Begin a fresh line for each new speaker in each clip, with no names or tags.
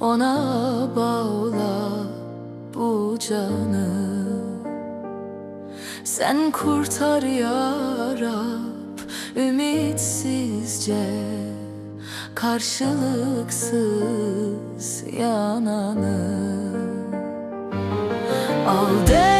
Ona bağla bu canı. Sen kurtar ya Rab Ümitsizce Karşılıksız yananı. Al de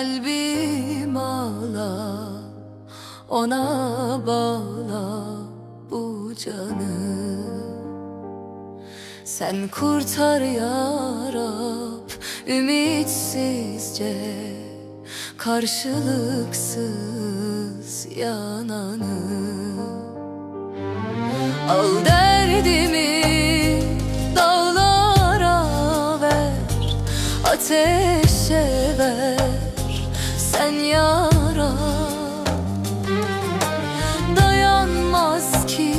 kalbim ağla Ona bağla bu canı. Sen kurtar ya Rab Ümitsizce Karşılıksız yananı. Al derdimi dağlara ver Ateşe ver sen yara. Dayanmaz ki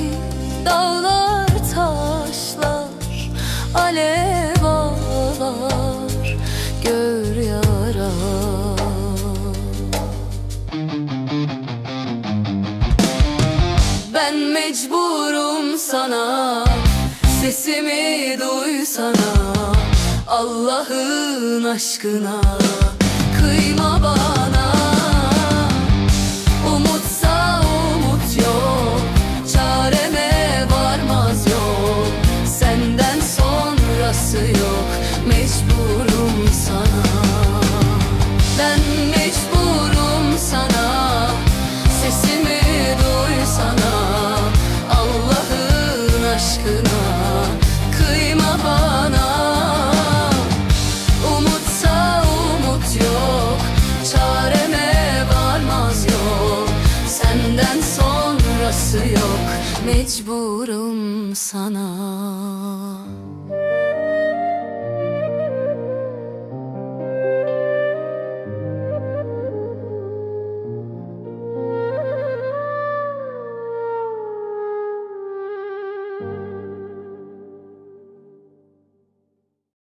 dağlar taşlar Alev ağlar gör yara. Ben mecburum sana Sesimi duysana Allah'ın aşkına Kıyma bana Mecburum sana